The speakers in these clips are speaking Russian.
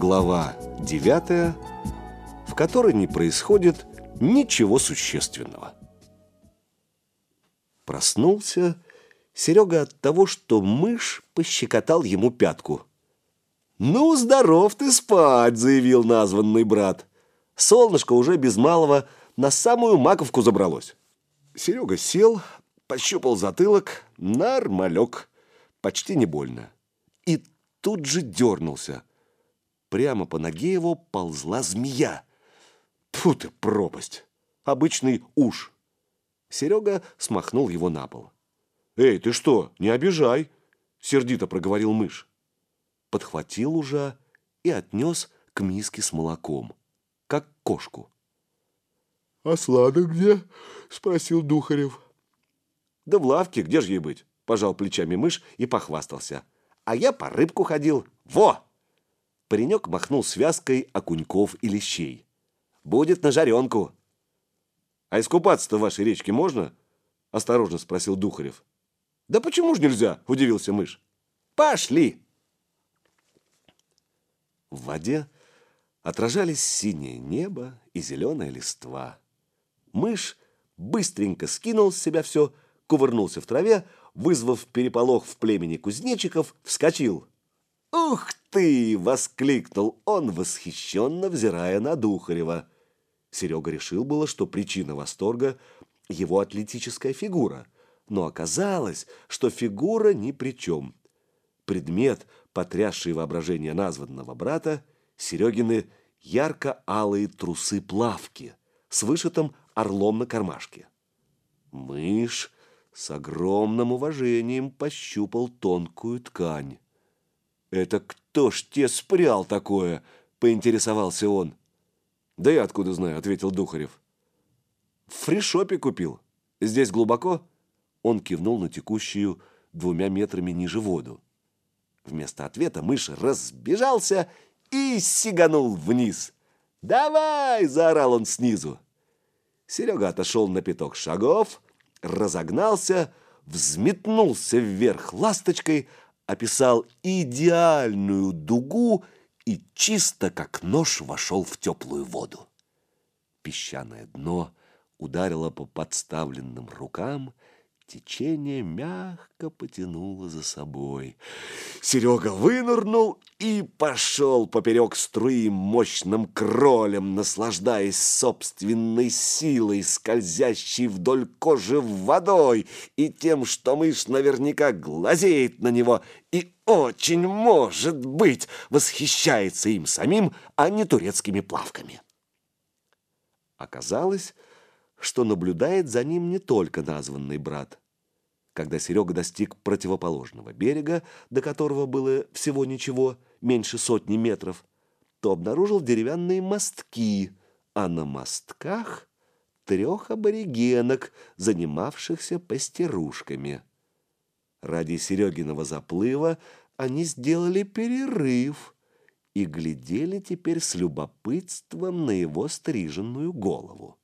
Глава 9, в которой не происходит ничего существенного. Проснулся Серега от того, что мышь пощекотал ему пятку. «Ну, здоров ты спать!» – заявил названный брат. Солнышко уже без малого на самую маковку забралось. Серега сел, пощупал затылок, нормалек, почти не больно. И тут же дернулся. Прямо по ноге его ползла змея. Тьфу ты, пропасть! Обычный уж. Серега смахнул его на пол. «Эй, ты что, не обижай!» Сердито проговорил мышь. Подхватил уже и отнес к миске с молоком, как кошку. «А сладок где?» – спросил Духарев. «Да в лавке, где же ей быть?» – пожал плечами мышь и похвастался. «А я по рыбку ходил. Во!» Паренек махнул связкой окуньков и лещей. «Будет на жаренку!» «А искупаться-то в вашей речке можно?» – осторожно спросил Духарев. «Да почему же нельзя?» – удивился мышь. «Пошли!» В воде отражались синее небо и зеленая листва. Мышь быстренько скинул с себя все, кувырнулся в траве, вызвав переполох в племени кузнечиков, вскочил. «Ух ты!» — воскликнул он, восхищенно взирая на Духарева. Серега решил было, что причина восторга — его атлетическая фигура, но оказалось, что фигура ни при чем. Предмет, потрясший воображение названного брата, Серегины ярко-алые трусы-плавки с вышитым орлом на кармашке. Мышь с огромным уважением пощупал тонкую ткань. «Это кто ж те спрял такое?» — поинтересовался он. «Да я откуда знаю», — ответил Духарев. «В фришопе купил. Здесь глубоко?» Он кивнул на текущую двумя метрами ниже воду. Вместо ответа мышь разбежался и сиганул вниз. «Давай!» — заорал он снизу. Серега отошел на пяток шагов, разогнался, взметнулся вверх ласточкой, описал идеальную дугу и чисто как нож вошел в теплую воду. Песчаное дно ударило по подставленным рукам, Течение мягко потянуло за собой. Серега вынырнул и пошел поперек струи мощным кролем, наслаждаясь собственной силой, скользящей вдоль кожи водой, и тем, что мышь наверняка глазеет на него и очень, может быть, восхищается им самим, а не турецкими плавками. Оказалось, что наблюдает за ним не только названный брат. Когда Серега достиг противоположного берега, до которого было всего ничего, меньше сотни метров, то обнаружил деревянные мостки, а на мостках трех аборигенок, занимавшихся пастерушками. Ради Серегиного заплыва они сделали перерыв и глядели теперь с любопытством на его стриженную голову.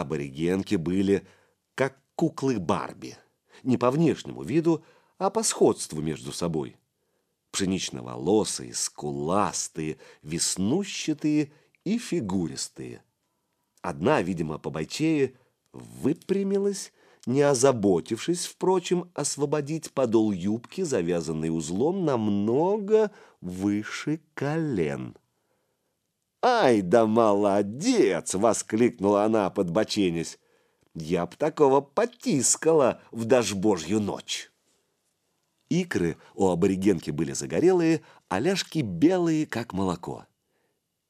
Аборигенки были как куклы Барби. Не по внешнему виду, а по сходству между собой. Пшенично-волосые, скуластые, веснущатые и фигуристые. Одна, видимо, по бойчее, выпрямилась, не озаботившись, впрочем, освободить подол юбки, завязанный узлом, намного выше колен. «Ай да молодец!» — воскликнула она, подбоченясь. Я б такого потискала в дожбожью ночь. Икры у аборигенки были загорелые, а ляжки белые, как молоко.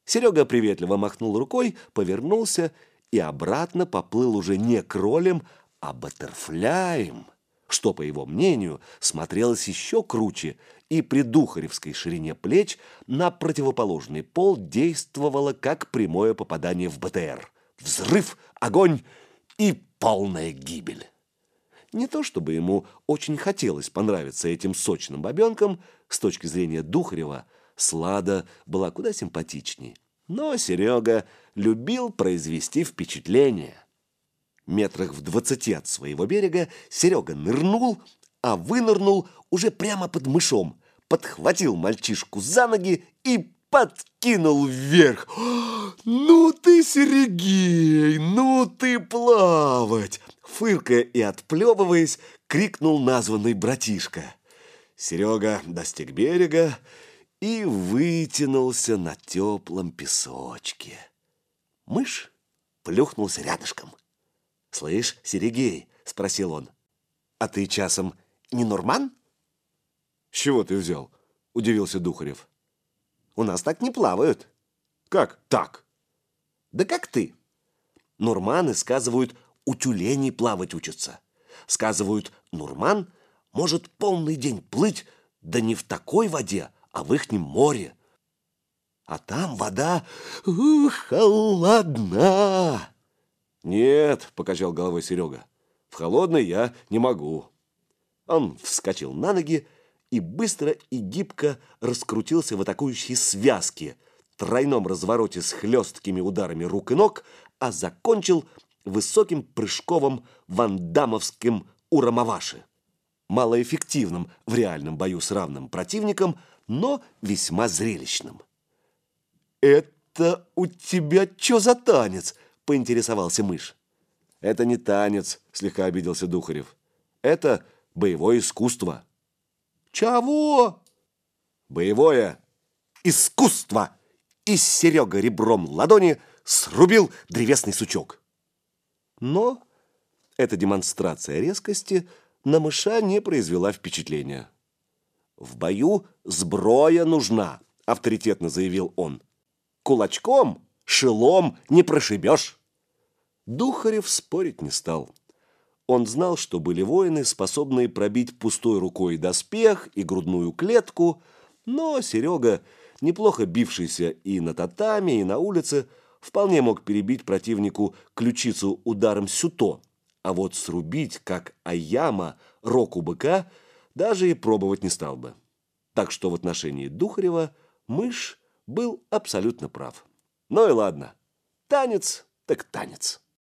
Серега приветливо махнул рукой, повернулся и обратно поплыл уже не кролем, а баттерфляем, что, по его мнению, смотрелось еще круче, и при духаревской ширине плеч на противоположный пол действовало как прямое попадание в БТР. Взрыв, огонь — и полная гибель. Не то чтобы ему очень хотелось понравиться этим сочным бабенкам, с точки зрения Духарева, Слада была куда симпатичнее. Но Серега любил произвести впечатление. Метрах в двадцати от своего берега Серега нырнул, а вынырнул уже прямо под мышом, подхватил мальчишку за ноги и подкинул вверх. «Ну ты, Сергей, ну ты плавать!» Фыркая и отплевываясь, крикнул названный братишка. Серега достиг берега и вытянулся на теплом песочке. Мышь плюхнулся рядышком. «Слышь, Серегей», — спросил он, — «а ты часом не Нурман?» «С чего ты взял?» — удивился Духарев. «У нас так не плавают». «Как так?» «Да как ты. Нурманы, сказывают, у тюленей плавать учатся. Сказывают, Нурман может полный день плыть, да не в такой воде, а в ихнем море. А там вода ух, холодна. Нет, покачал головой Серега, в холодной я не могу. Он вскочил на ноги и быстро и гибко раскрутился в атакующей связке, тройном развороте с хлесткими ударами рук и ног, а закончил высоким прыжковым вандамовским урамаваши, малоэффективным в реальном бою с равным противником, но весьма зрелищным. «Это у тебя что за танец?» – поинтересовался мышь. «Это не танец», – слегка обиделся Духарев. «Это боевое искусство». «Чего?» «Боевое искусство!» И Серега ребром ладони срубил древесный сучок. Но эта демонстрация резкости на мыша не произвела впечатления. «В бою сброя нужна», — авторитетно заявил он. «Кулачком, шелом не прошибешь». Духарев спорить не стал. Он знал, что были воины, способные пробить пустой рукой доспех и грудную клетку, но Серега, неплохо бившийся и на татами, и на улице, вполне мог перебить противнику ключицу ударом сюто, а вот срубить, как Аяма, року быка, даже и пробовать не стал бы. Так что в отношении Духарева мышь был абсолютно прав. Ну и ладно, танец так танец.